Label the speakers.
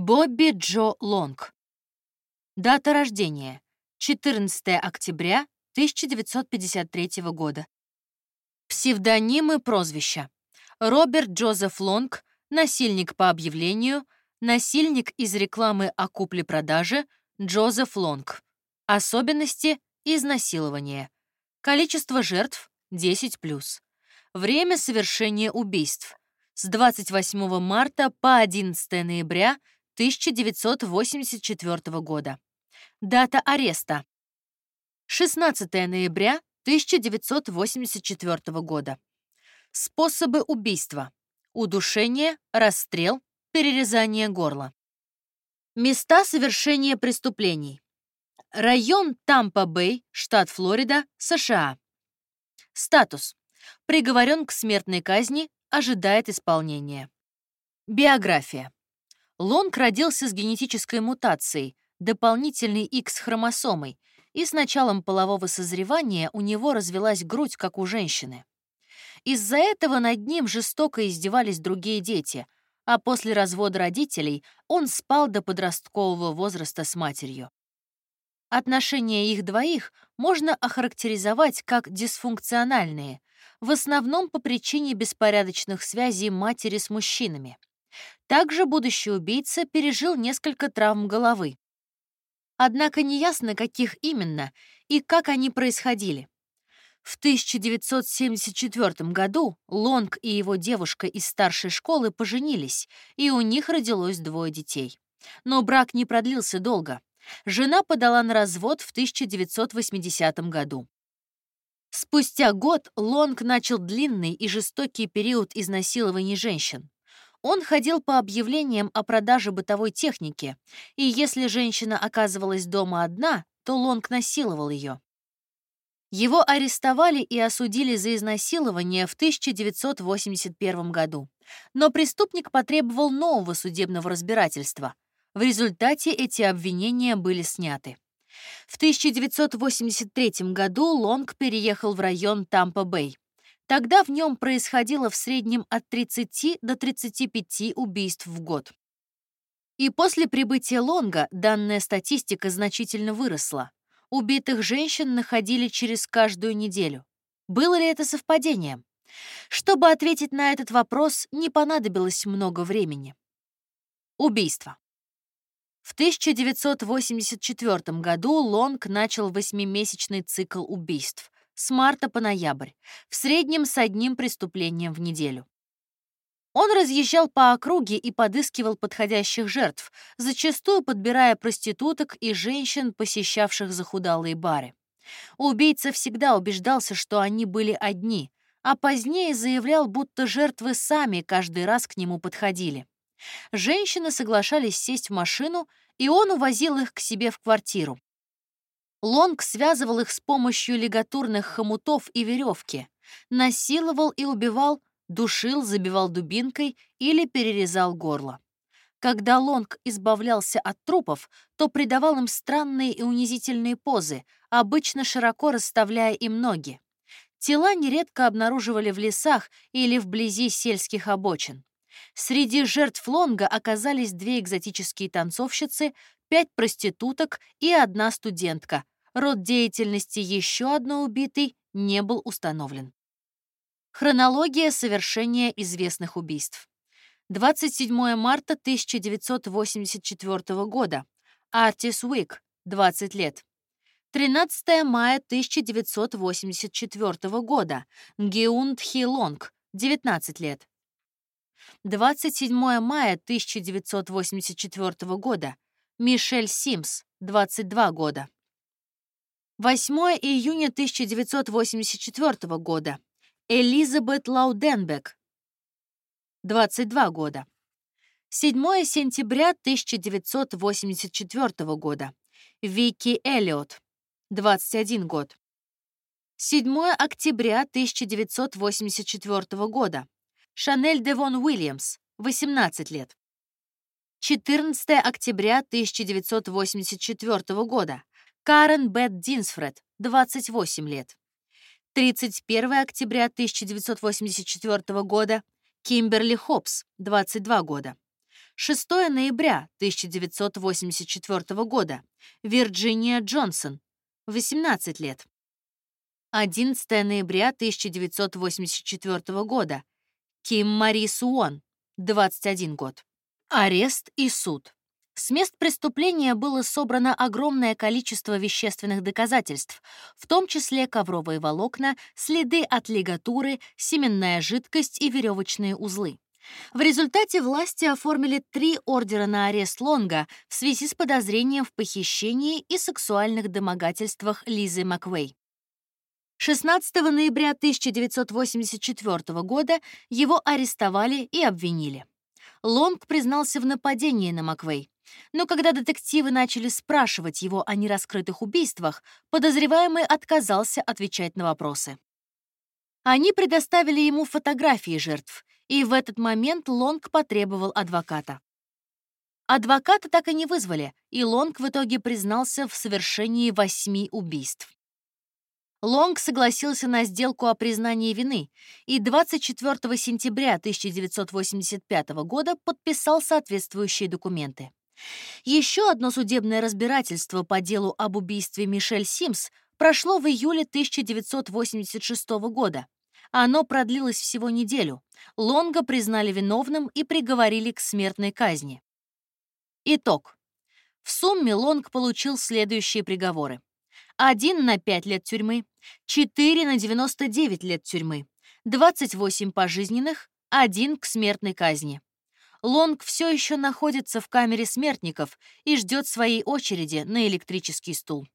Speaker 1: Бобби Джо Лонг. Дата рождения. 14 октября 1953 года. Псевдонимы прозвища. Роберт Джозеф Лонг, насильник по объявлению, насильник из рекламы о купле-продаже, Джозеф Лонг. Особенности изнасилования. Количество жертв 10+. Время совершения убийств с 28 марта по 11 ноября 1984 года. Дата ареста 16 ноября 1984 года. Способы убийства. Удушение, расстрел, перерезание горла. Места совершения преступлений. Район Тампа-Бэй, штат Флорида, США. Статус. Приговорен к смертной казни, ожидает исполнения. Биография. Лонг родился с генетической мутацией, дополнительной X-хромосомой, и с началом полового созревания у него развелась грудь, как у женщины. Из-за этого над ним жестоко издевались другие дети, а после развода родителей он спал до подросткового возраста с матерью. Отношения их двоих можно охарактеризовать как дисфункциональные, в основном по причине беспорядочных связей матери с мужчинами. Также будущий убийца пережил несколько травм головы. Однако неясно, каких именно и как они происходили. В 1974 году Лонг и его девушка из старшей школы поженились, и у них родилось двое детей. Но брак не продлился долго. Жена подала на развод в 1980 году. Спустя год Лонг начал длинный и жестокий период изнасилований женщин. Он ходил по объявлениям о продаже бытовой техники, и если женщина оказывалась дома одна, то Лонг насиловал ее. Его арестовали и осудили за изнасилование в 1981 году. Но преступник потребовал нового судебного разбирательства. В результате эти обвинения были сняты. В 1983 году Лонг переехал в район Тампа-Бэй. Тогда в нем происходило в среднем от 30 до 35 убийств в год. И после прибытия Лонга данная статистика значительно выросла. Убитых женщин находили через каждую неделю. Было ли это совпадением? Чтобы ответить на этот вопрос, не понадобилось много времени. Убийство. В 1984 году Лонг начал восьмимесячный цикл убийств с марта по ноябрь, в среднем с одним преступлением в неделю. Он разъезжал по округе и подыскивал подходящих жертв, зачастую подбирая проституток и женщин, посещавших захудалые бары. Убийца всегда убеждался, что они были одни, а позднее заявлял, будто жертвы сами каждый раз к нему подходили. Женщины соглашались сесть в машину, и он увозил их к себе в квартиру. Лонг связывал их с помощью лигатурных хомутов и веревки, насиловал и убивал, душил, забивал дубинкой или перерезал горло. Когда Лонг избавлялся от трупов, то придавал им странные и унизительные позы, обычно широко расставляя им ноги. Тела нередко обнаруживали в лесах или вблизи сельских обочин. Среди жертв Лонга оказались две экзотические танцовщицы, пять проституток и одна студентка. Род деятельности еще одной убитой не был установлен. Хронология совершения известных убийств. 27 марта 1984 года. Артис Уик, 20 лет. 13 мая 1984 года. Геун Тхи Лонг, 19 лет. 27 мая 1984 года. Мишель Симс, 22 года. 8 июня 1984 года. Элизабет Лауденбек, 22 года. 7 сентября 1984 года. Вики Эллиот, 21 год. 7 октября 1984 года. Шанель Девон Уильямс, 18 лет. 14 октября 1984 года. Карен Бет Динсфред, 28 лет. 31 октября 1984 года. Кимберли Хопс, 22 года. 6 ноября 1984 года. Вирджиния Джонсон, 18 лет. 11 ноября 1984 года. Ким Мари Суон, 21 год. Арест и суд. С мест преступления было собрано огромное количество вещественных доказательств, в том числе ковровые волокна, следы от лигатуры, семенная жидкость и веревочные узлы. В результате власти оформили три ордера на арест Лонга в связи с подозрением в похищении и сексуальных домогательствах Лизы Маквей. 16 ноября 1984 года его арестовали и обвинили. Лонг признался в нападении на Маквей. Но когда детективы начали спрашивать его о нераскрытых убийствах, подозреваемый отказался отвечать на вопросы. Они предоставили ему фотографии жертв, и в этот момент Лонг потребовал адвоката. Адвоката так и не вызвали, и Лонг в итоге признался в совершении восьми убийств. Лонг согласился на сделку о признании вины и 24 сентября 1985 года подписал соответствующие документы. Еще одно судебное разбирательство по делу об убийстве Мишель Симс прошло в июле 1986 года. Оно продлилось всего неделю. Лонга признали виновным и приговорили к смертной казни. Итог. В сумме Лонг получил следующие приговоры. 1 на 5 лет тюрьмы, 4 на 99 лет тюрьмы, 28 пожизненных, 1 к смертной казни. Лонг все еще находится в камере смертников и ждет своей очереди на электрический стул.